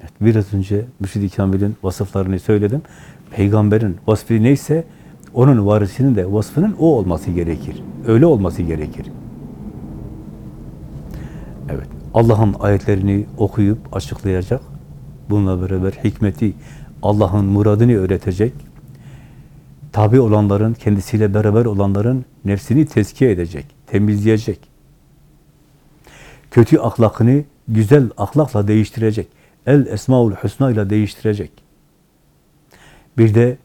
Evet, biraz önce Mürşid-i Kamil'in vasıflarını söyledim. Peygamberin vasfı neyse onun varisinin de vasfının o olması gerekir. Öyle olması gerekir. Evet. Allah'ın ayetlerini okuyup açıklayacak. Bununla beraber hikmeti, Allah'ın muradını öğretecek. Tabi olanların, kendisiyle beraber olanların nefsini tezkiye edecek, temizleyecek. Kötü ahlakını güzel ahlakla değiştirecek. El Esmaül Hüsna ile değiştirecek. Bir de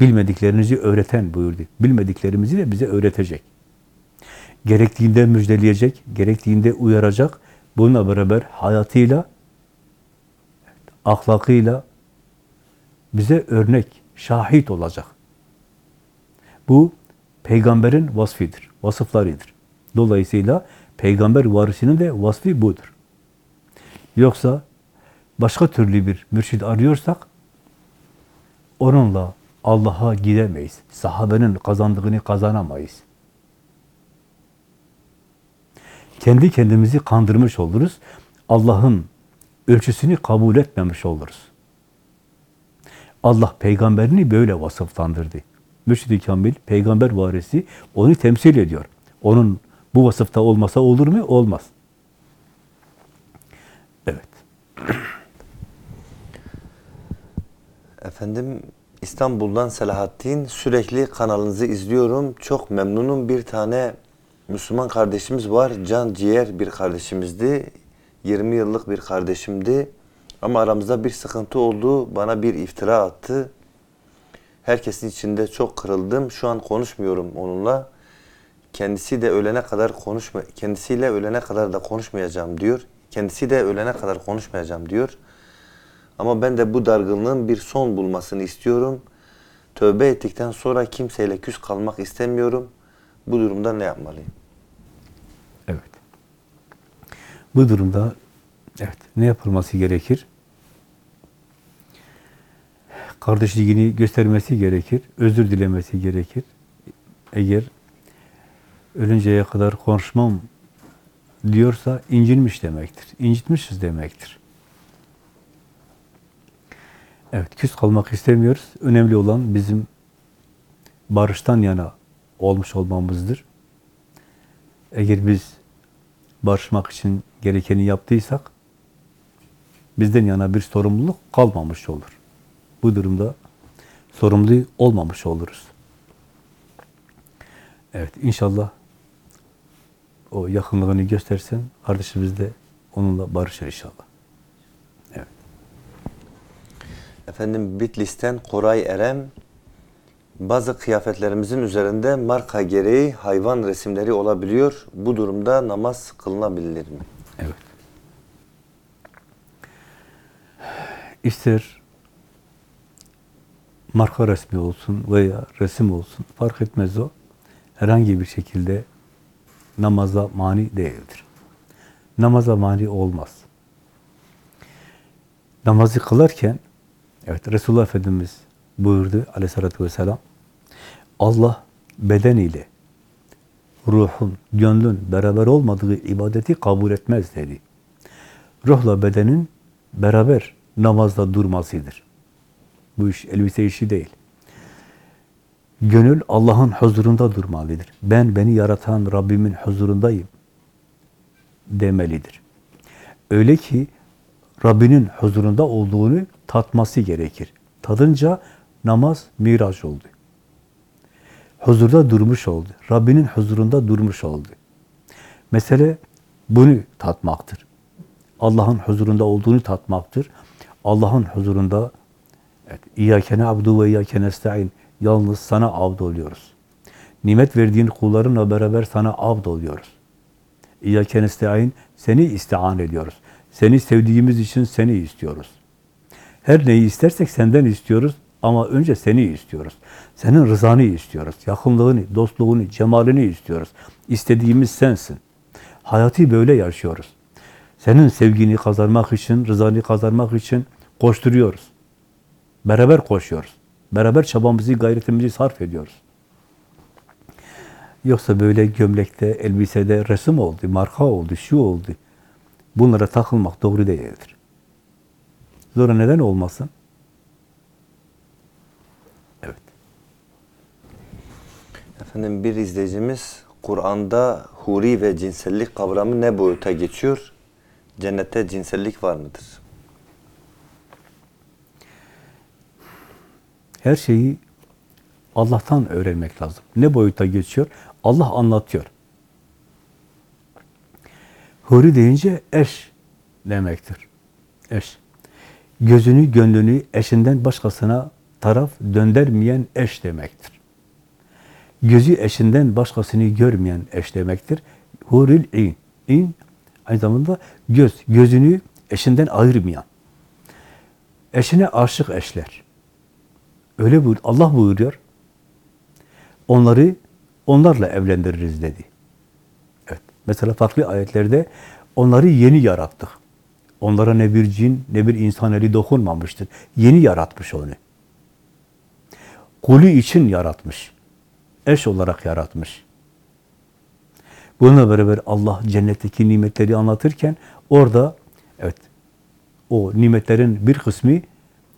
Bilmediklerinizi öğreten buyurdu. Bilmediklerimizi de bize öğretecek. Gerektiğinde müjdeleyecek, gerektiğinde uyaracak. Bununla beraber hayatıyla, ahlakıyla bize örnek, şahit olacak. Bu peygamberin vasfidir, vasıflarıdır. Dolayısıyla peygamber varisinin de vasfi budur. Yoksa başka türlü bir mürşid arıyorsak onunla Allah'a gidemeyiz. Sahabenin kazandığını kazanamayız. Kendi kendimizi kandırmış oluruz. Allah'ın ölçüsünü kabul etmemiş oluruz. Allah peygamberini böyle vasıflandırdı. Mürşid-i Kamil, peygamber varisi onu temsil ediyor. Onun bu vasıfta olmasa olur mu? Olmaz. Evet. Efendim İstanbul'dan Selahattin sürekli kanalınızı izliyorum. Çok memnunum. Bir tane Müslüman kardeşimiz var. Can ciğer bir kardeşimizdi. 20 yıllık bir kardeşimdi. Ama aramızda bir sıkıntı oldu. Bana bir iftira attı. Herkesin içinde çok kırıldım. Şu an konuşmuyorum onunla. Kendisi de ölene kadar konuşma kendisiyle ölene kadar da konuşmayacağım diyor. Kendisi de ölene kadar konuşmayacağım diyor. Ama ben de bu dargınlığın bir son bulmasını istiyorum. Tövbe ettikten sonra kimseyle küs kalmak istemiyorum. Bu durumda ne yapmalıyım? Evet. Bu durumda evet ne yapılması gerekir? Kardeşliğini göstermesi gerekir, özür dilemesi gerekir. Eğer ölünceye kadar konuşmam diyorsa incinmiş demektir. İncitmişiz demektir. Evet, küs kalmak istemiyoruz. Önemli olan bizim barıştan yana olmuş olmamızdır. Eğer biz barışmak için gerekeni yaptıysak bizden yana bir sorumluluk kalmamış olur. Bu durumda sorumlu olmamış oluruz. Evet, inşallah o yakınlığını göstersen kardeşimiz de onunla barışır inşallah. Evet. Efendim Bitlis'ten Koray Erem bazı kıyafetlerimizin üzerinde marka gereği hayvan resimleri olabiliyor. Bu durumda namaz kılınabilir mi? Evet. İster marka resmi olsun veya resim olsun fark etmez o. Herhangi bir şekilde namaza mani değildir. Namaza mani olmaz. Namazı kılarken evet Resulullah Efendimiz buyurdu aleyhissalatü vesselam Allah beden ile ruhun, gönlün beraber olmadığı ibadeti kabul etmez dedi. Ruhla bedenin beraber namazda durmasıdır. Bu iş elbise işi değil. Gönül Allah'ın huzurunda durmalıdır. Ben beni yaratan Rabbimin huzurundayım demelidir. Öyle ki Rabbinin huzurunda olduğunu tatması gerekir. Tadınca namaz miraç oldu. Huzurda durmuş oldu. Rabbinin huzurunda durmuş oldu. Mesele bunu tatmaktır. Allah'ın huzurunda olduğunu tatmaktır. Allah'ın huzurunda evet, İyyâke abdu ve İyyâke nesta'in yalnız sana abd oluyoruz. Nimet verdiğin kullarınla beraber sana abd oluyoruz. İyyâke nesta'in seni istian ediyoruz. Seni sevdiğimiz için seni istiyoruz. Her neyi istersek senden istiyoruz ama önce seni istiyoruz. Senin rızanı istiyoruz. Yakınlığını, dostluğunu, cemalini istiyoruz. İstediğimiz sensin. Hayatı böyle yaşıyoruz. Senin sevgini kazanmak için, rızanı kazanmak için koşturuyoruz. Beraber koşuyoruz. Beraber çabamızı, gayretimizi sarf ediyoruz. Yoksa böyle gömlekte, elbisede resim oldu, marka oldu, şu oldu. Bunlara takılmak doğru değildir. Sonra neden olmasın? Evet. Efendim bir izleyicimiz Kur'an'da huri ve cinsellik kavramı ne boyuta geçiyor? Cennette cinsellik var mıdır? Her şeyi Allah'tan öğrenmek lazım. Ne boyuta geçiyor? Allah anlatıyor. Huri deyince eş demektir. Eş. Gözünü, gönlünü eşinden başkasına taraf döndermeyen eş demektir. Gözü eşinden başkasını görmeyen eş demektir. Huril in. İn aynı zamanda göz. Gözünü eşinden ayırmayan. Eşine aşık eşler. Öyle buyur, Allah buyuruyor. Onları onlarla evlendiririz dedi. Evet. Mesela farklı ayetlerde onları yeni yarattık. Onlara ne bir cin ne bir insan eli dokunmamıştır. Yeni yaratmış onu. Kulü için yaratmış. Eş olarak yaratmış. Bununla beraber Allah cennetteki nimetleri anlatırken orada evet o nimetlerin bir kısmı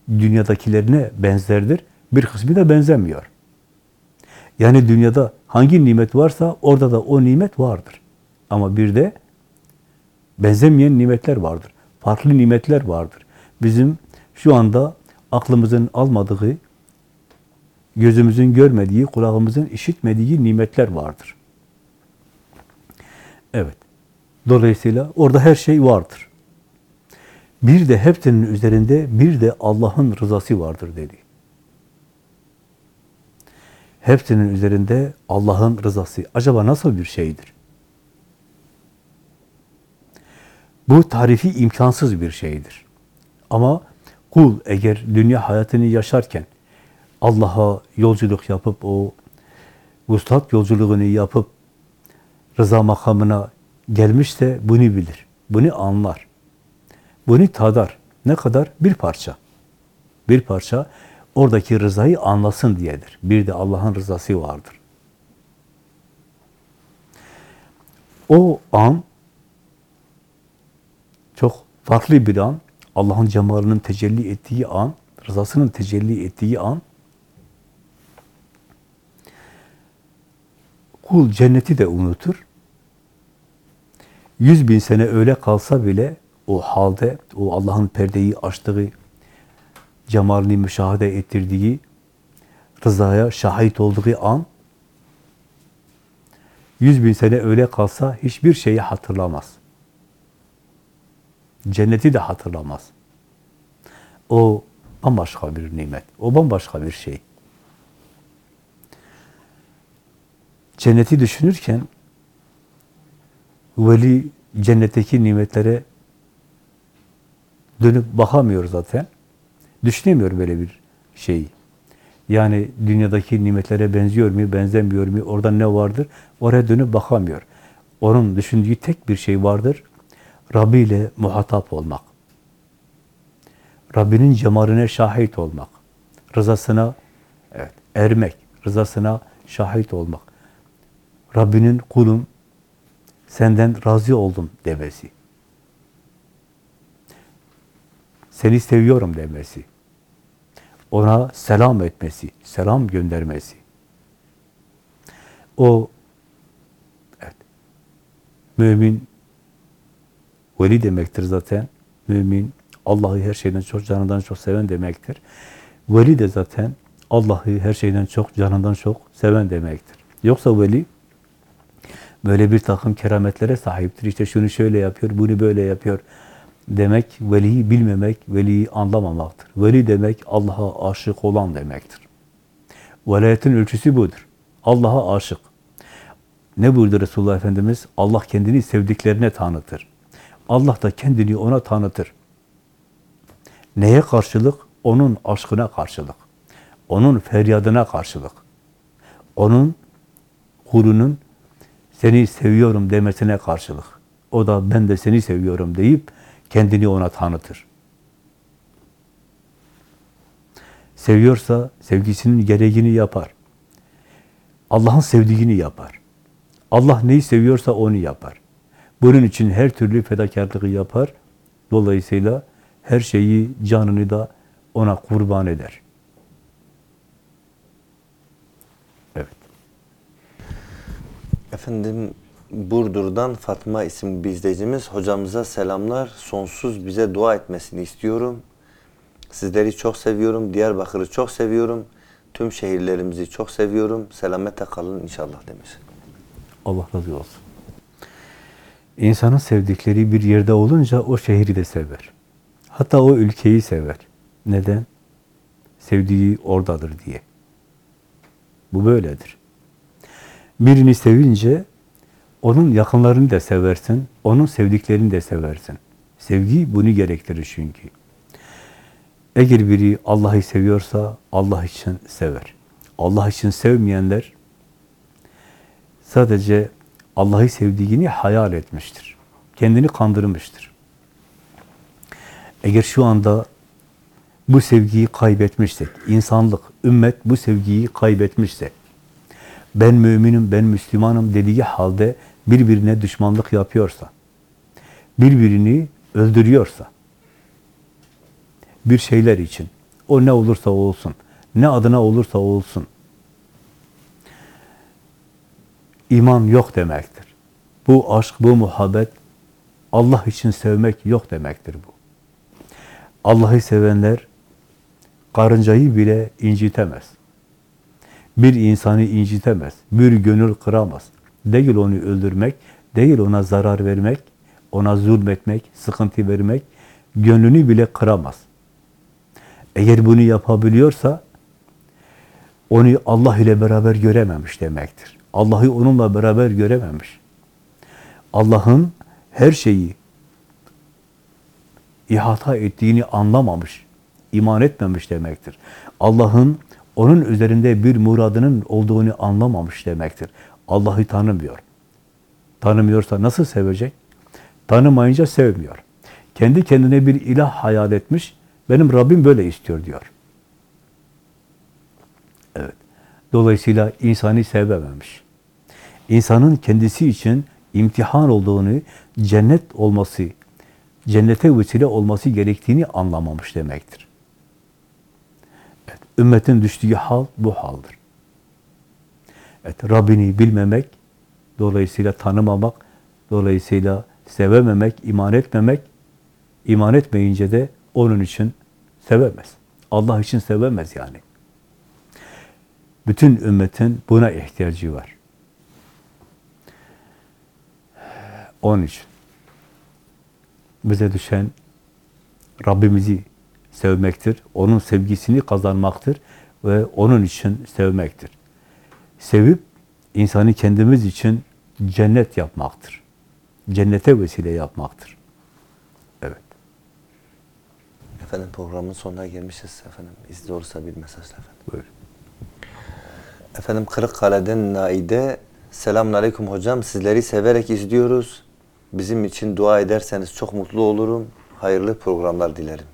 dünyadakilerine benzerdir. Bir kısmı da benzemiyor. Yani dünyada hangi nimet varsa orada da o nimet vardır. Ama bir de benzemeyen nimetler vardır. Farklı nimetler vardır. Bizim şu anda aklımızın almadığı, gözümüzün görmediği, kulağımızın işitmediği nimetler vardır. Evet. Dolayısıyla orada her şey vardır. Bir de hepsinin üzerinde bir de Allah'ın rızası vardır dedi. Hepsinin üzerinde Allah'ın rızası. Acaba nasıl bir şeydir? Bu tarifi imkansız bir şeydir. Ama kul eğer dünya hayatını yaşarken Allah'a yolculuk yapıp o vuslat yolculuğunu yapıp rıza makamına gelmişse bunu bilir. Bunu anlar. Bunu tadar. Ne kadar? Bir parça. Bir parça oradaki rızayı anlasın diyedir. Bir de Allah'ın rızası vardır. O an çok farklı bir an. Allah'ın cemalının tecelli ettiği an, rızasının tecelli ettiği an kul cenneti de unutur. Yüz bin sene öyle kalsa bile o halde, o Allah'ın perdeyi açtığı, cemalini müşahede ettirdiği, rızaya şahit olduğu an, yüz bin sene öyle kalsa hiçbir şeyi hatırlamaz. Cenneti de hatırlamaz. O bambaşka bir nimet, o bambaşka bir şey. Cenneti düşünürken veli cennetteki nimetlere dönüp bakamıyor zaten. Düşünemiyor böyle bir şeyi. Yani dünyadaki nimetlere benziyor mu, benzemiyor mu, orada ne vardır? Oraya dönüp bakamıyor. Onun düşündüğü tek bir şey vardır. Rabbi ile muhatap olmak. Rabbinin cemaline şahit olmak. Rızasına evet, ermek. Rızasına şahit olmak. Rabbinin kulum, senden razı oldum demesi. Seni seviyorum demesi. Ona selam etmesi, selam göndermesi. O evet, mümin veli demektir zaten. Mümin Allah'ı her şeyden çok, canından çok seven demektir. Veli de zaten Allah'ı her şeyden çok, canından çok seven demektir. Yoksa veli böyle bir takım kerametlere sahiptir. İşte şunu şöyle yapıyor, bunu böyle yapıyor demek, veliyi bilmemek, veliyi anlamamaktır. Veli demek Allah'a aşık olan demektir. Velayetin ölçüsü budur. Allah'a aşık. Ne buyurdu Resulullah Efendimiz? Allah kendini sevdiklerine tanıtır. Allah da kendini ona tanıtır. Neye karşılık? Onun aşkına karşılık. Onun feryadına karşılık. Onun kulunun seni seviyorum demesine karşılık. O da ben de seni seviyorum deyip kendini ona tanıtır. Seviyorsa sevgisinin gereğini yapar. Allah'ın sevdiğini yapar. Allah neyi seviyorsa onu yapar. Bunun için her türlü fedakarlığı yapar. Dolayısıyla her şeyi, canını da ona kurban eder. Evet. Efendim Burdur'dan Fatma isimli bir izleyicimiz hocamıza selamlar. Sonsuz bize dua etmesini istiyorum. Sizleri çok seviyorum. Diyarbakır'ı çok seviyorum. Tüm şehirlerimizi çok seviyorum. Selamete kalın inşallah demiş. Allah razı olsun. İnsanın sevdikleri bir yerde olunca o şehri de sever. Hatta o ülkeyi sever. Neden? sevdiği oradadır diye. Bu böyledir. Birini sevince onun yakınlarını da seversin, onun sevdiklerini de seversin. Sevgi bunu gerektirir çünkü. Eğer biri Allah'ı seviyorsa Allah için sever. Allah için sevmeyenler sadece Allah'ı sevdiğini hayal etmiştir. Kendini kandırmıştır. Eğer şu anda bu sevgiyi kaybetmişsek, insanlık, ümmet bu sevgiyi kaybetmişse, ben müminim, ben Müslümanım dediği halde birbirine düşmanlık yapıyorsa, birbirini öldürüyorsa, bir şeyler için, o ne olursa olsun, ne adına olursa olsun, iman yok demektir. Bu aşk, bu muhabbet, Allah için sevmek yok demektir bu. Allah'ı sevenler, karıncayı bile incitemez. Bir insanı incitemez, bir gönül kıramaz. Değil onu öldürmek, değil ona zarar vermek, ona zulmetmek, sıkıntı vermek, gönlünü bile kıramaz. Eğer bunu yapabiliyorsa, onu Allah ile beraber görememiş demektir. Allah'ı onunla beraber görememiş. Allah'ın her şeyi ihata ettiğini anlamamış, iman etmemiş demektir. Allah'ın onun üzerinde bir muradının olduğunu anlamamış demektir. Allah'ı tanımıyor. Tanımıyorsa nasıl sevecek? Tanımayınca sevmiyor. Kendi kendine bir ilah hayal etmiş, benim Rabbim böyle istiyor diyor. Evet. Dolayısıyla insanı sevememiş. İnsanın kendisi için imtihan olduğunu, cennet olması, cennete vesile olması gerektiğini anlamamış demektir. Ümmetin düştüğü hal bu haldir. Evet, Rabbini bilmemek, dolayısıyla tanımamak, dolayısıyla sevememek, iman etmemek, iman etmeyince de onun için sevemez. Allah için sevemez yani. Bütün ümmetin buna ihtiyacı var. Onun için bize düşen Rabbimizi sevmektir. Onun sevgisini kazanmaktır ve onun için sevmektir. Sevip insanı kendimiz için cennet yapmaktır. Cennete vesile yapmaktır. Evet. Efendim programın sonuna gelmişiz efendim. İzin olursa bir mesajla efendim. Buyurun. Efendim Kırıkkale'den Naide. Selamun Aleyküm hocam. Sizleri severek izliyoruz. Bizim için dua ederseniz çok mutlu olurum. Hayırlı programlar dilerim.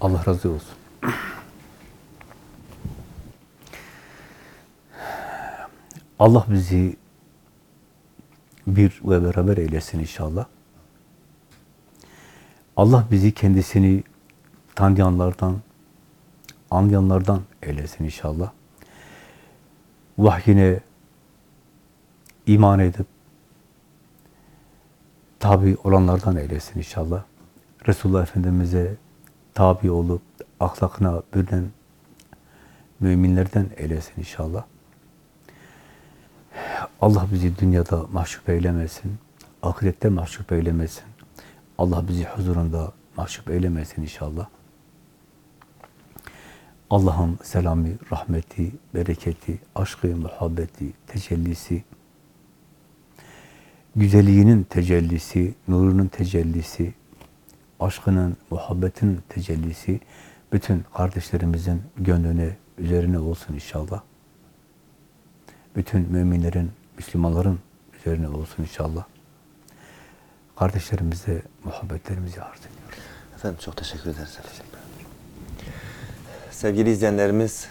Allah razı olsun. Allah bizi bir ve beraber eylesin inşallah. Allah bizi kendisini tanıyanlardan, anlayanlardan eylesin inşallah. Vahyine iman edip tabi olanlardan eylesin inşallah. Resulullah Efendimiz'e tabi olup ahlakına bürünen müminlerden eylesin inşallah. Allah bizi dünyada mahcup eylemesin, ahirette mahcup eylemesin. Allah bizi huzurunda mahcup eylemesin inşallah. Allah'ın selamı, rahmeti, bereketi, aşkı, muhabbeti, tecellisi, güzelliğinin tecellisi, nurunun tecellisi, aşkının, muhabbetinin tecellisi bütün kardeşlerimizin gönlüne, üzerine olsun inşallah. Bütün müminlerin, Müslümanların üzerine olsun inşallah. Kardeşlerimize muhabbetlerimizi arz ediyoruz. Efendim çok teşekkür ederiz. Sevgili izleyenlerimiz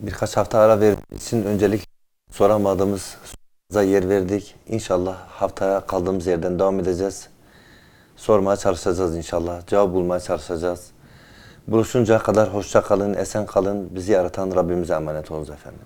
birkaç hafta ara verdiğiniz için öncelik soramadığımız sorularınıza yer verdik. İnşallah haftaya kaldığımız yerden devam edeceğiz. Sormaya çalışacağız inşallah. Cevap bulmaya çalışacağız. Buluşuncaya kadar hoşça kalın, esen kalın. Bizi yaratan Rabbimize emanet olunuz efendim.